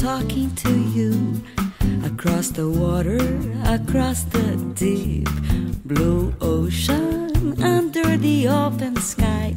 talking to you across the water, across the deep blue ocean, under the open sky?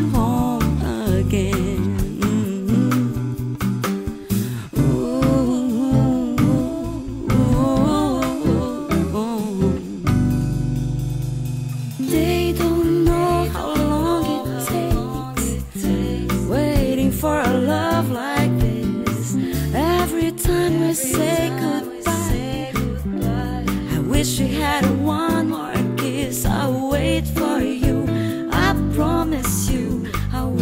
for a love like this. Every time we say goodbye, I wish we had one more kiss. I'll wait for you. I promise you, I will.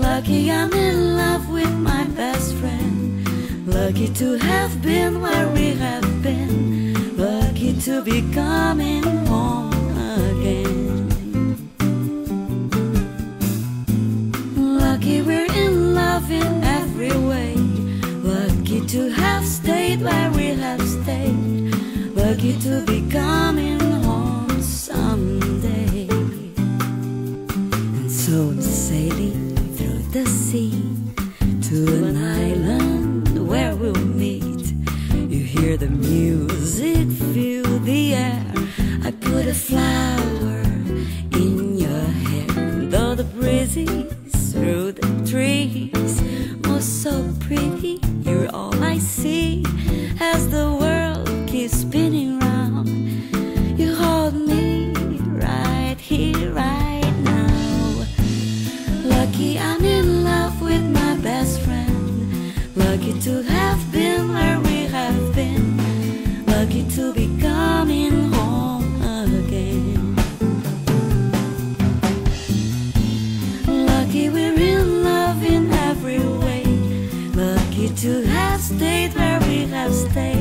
Lucky I'm in love with my best friend. Lucky to have been where we have been. Lucky to be coming where we have stayed. Lucky to be coming home someday. And so I'm sailing through the sea to an island where we'll meet. You hear the music, fill the air. I put a flower in your hair, though the breezes through the trees was so pretty. to have stayed where we have stayed.